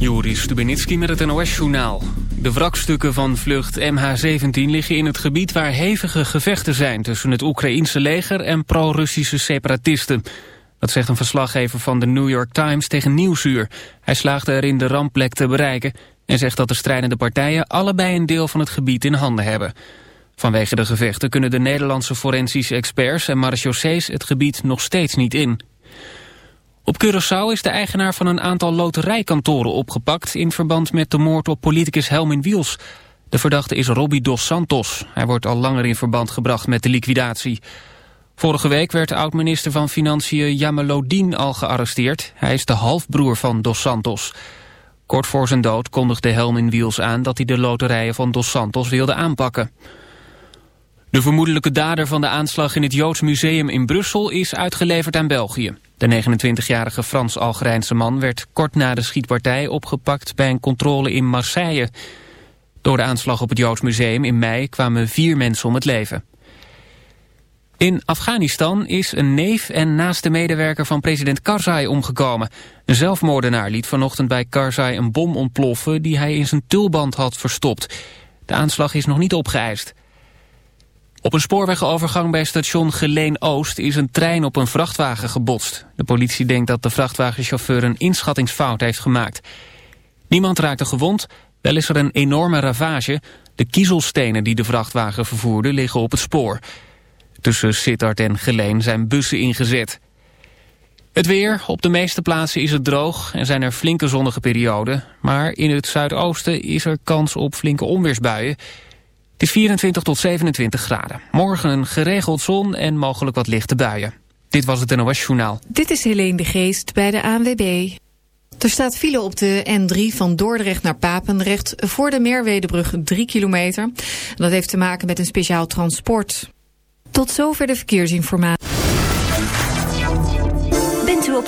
Joris Stubenitski met het NOS-journaal. De wrakstukken van vlucht MH17 liggen in het gebied waar hevige gevechten zijn... tussen het Oekraïense leger en pro-Russische separatisten. Dat zegt een verslaggever van de New York Times tegen Nieuwsuur. Hij slaagde erin de rampplek te bereiken... en zegt dat de strijdende partijen allebei een deel van het gebied in handen hebben. Vanwege de gevechten kunnen de Nederlandse forensische experts en marechaussees het gebied nog steeds niet in. Op Curaçao is de eigenaar van een aantal loterijkantoren opgepakt... in verband met de moord op politicus Helmin Wiels. De verdachte is Robbie Dos Santos. Hij wordt al langer in verband gebracht met de liquidatie. Vorige week werd oud-minister van Financiën Jamelodien al gearresteerd. Hij is de halfbroer van Dos Santos. Kort voor zijn dood kondigde Helmin Wiels aan... dat hij de loterijen van Dos Santos wilde aanpakken. De vermoedelijke dader van de aanslag in het Joods Museum in Brussel... is uitgeleverd aan België. De 29-jarige Frans-Algerijnse man werd kort na de schietpartij opgepakt bij een controle in Marseille. Door de aanslag op het Joods Museum in mei kwamen vier mensen om het leven. In Afghanistan is een neef en naaste medewerker van president Karzai omgekomen. Een zelfmoordenaar liet vanochtend bij Karzai een bom ontploffen die hij in zijn tulband had verstopt. De aanslag is nog niet opgeëist. Op een spoorwegovergang bij station Geleen-Oost is een trein op een vrachtwagen gebotst. De politie denkt dat de vrachtwagenchauffeur een inschattingsfout heeft gemaakt. Niemand raakte gewond, wel is er een enorme ravage. De kiezelstenen die de vrachtwagen vervoerde liggen op het spoor. Tussen Sittard en Geleen zijn bussen ingezet. Het weer, op de meeste plaatsen is het droog en zijn er flinke zonnige perioden. Maar in het zuidoosten is er kans op flinke onweersbuien... Het is 24 tot 27 graden. Morgen een geregeld zon en mogelijk wat lichte buien. Dit was het NOS Journaal. Dit is Helene de Geest bij de ANWB. Er staat file op de N3 van Dordrecht naar Papendrecht... voor de Merwedebrug 3 kilometer. Dat heeft te maken met een speciaal transport. Tot zover de verkeersinformatie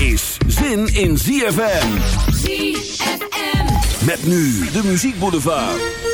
Is zin in ZFM. ZFM. Met nu de muziekboulevard.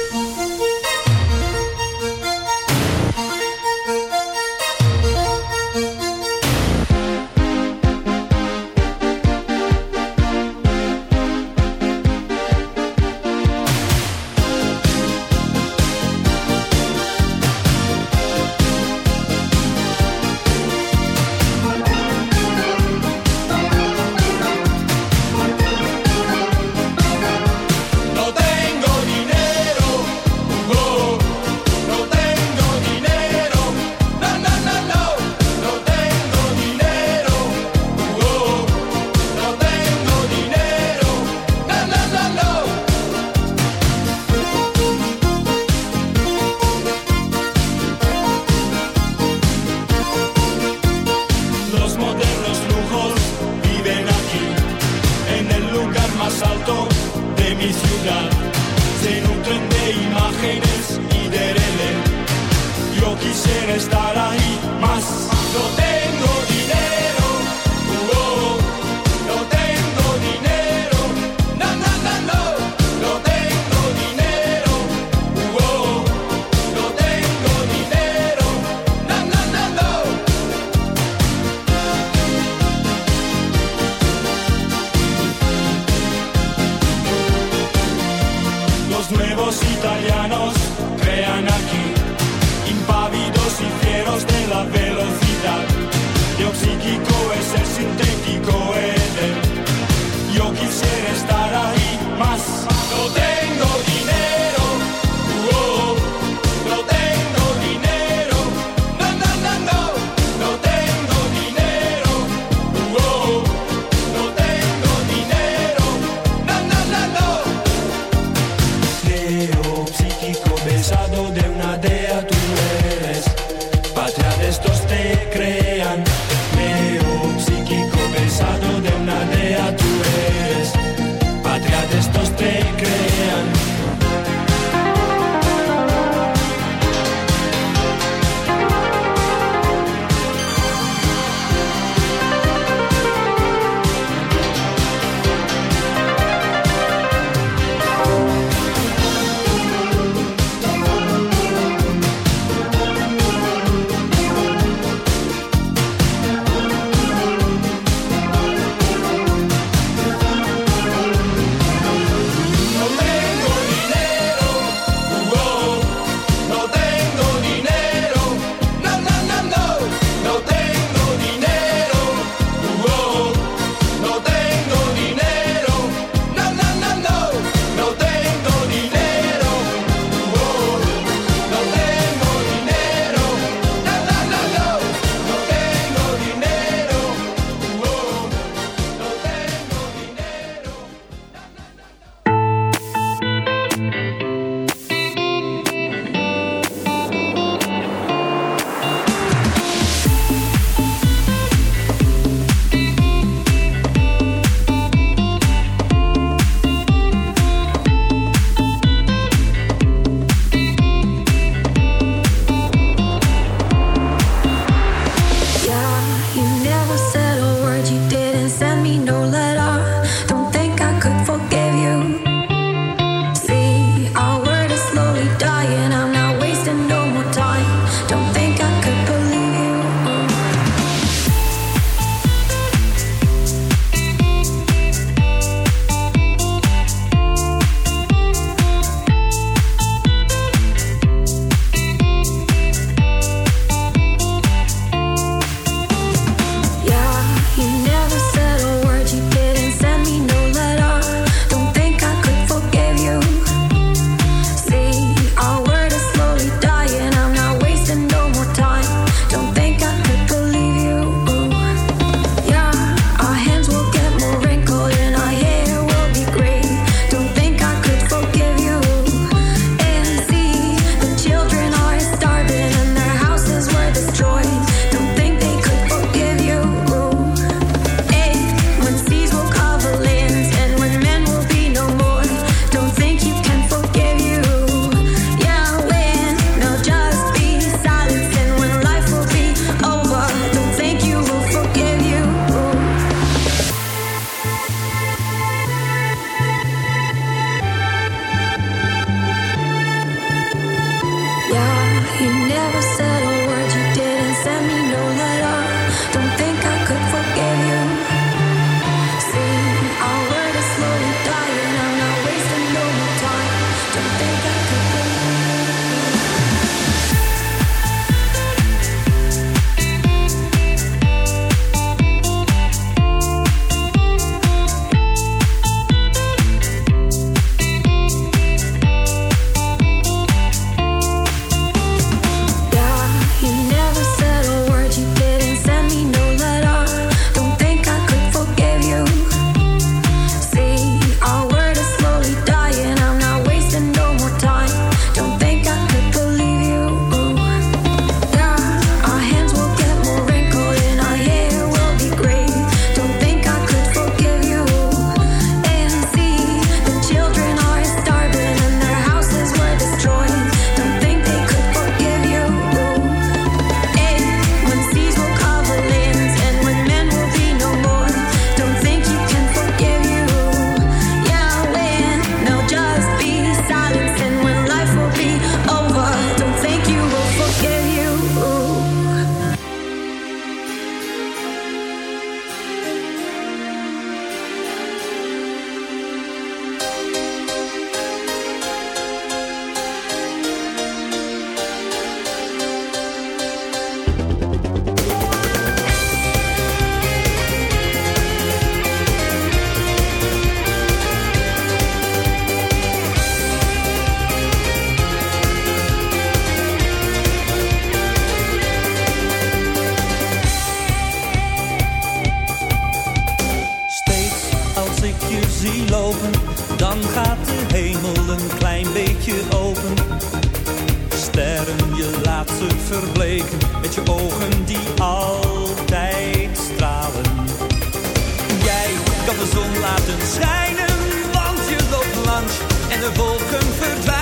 de zon laten schijnen. Want je loopt langs en de wolken verdwijnen.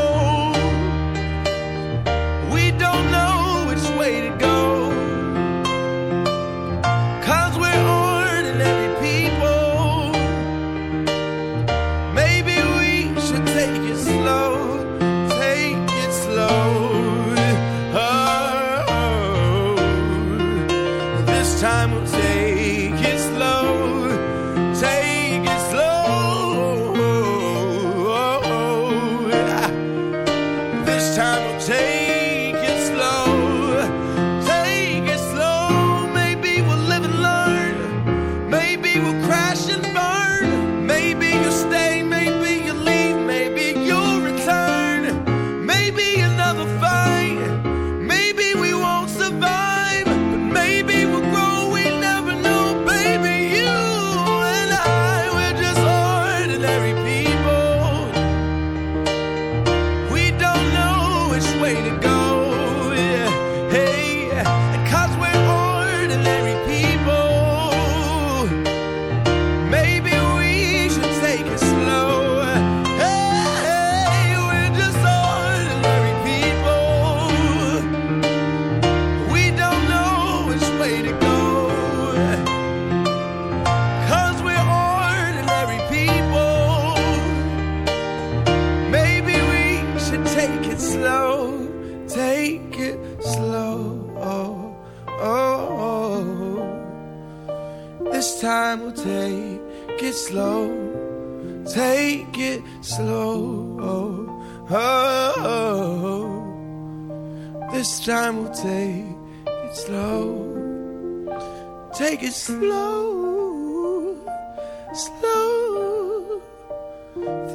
slow.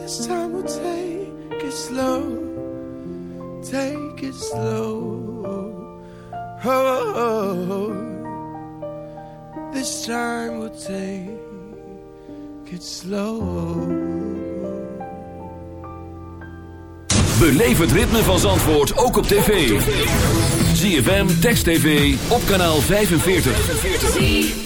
This time we'll take it slow. Take it slow. Oh, this time we'll take it slow. Beleef het ritme van Zandvoort ook op tv. ZFM Text TV op kanaal 45.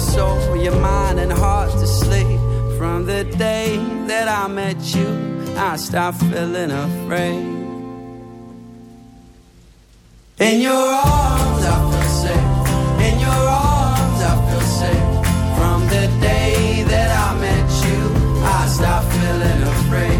Soul, for your mind, and heart to sleep. From the day that I met you, I stopped feeling afraid. In your arms, I feel safe. In your arms, I feel safe. From the day that I met you, I stopped feeling afraid.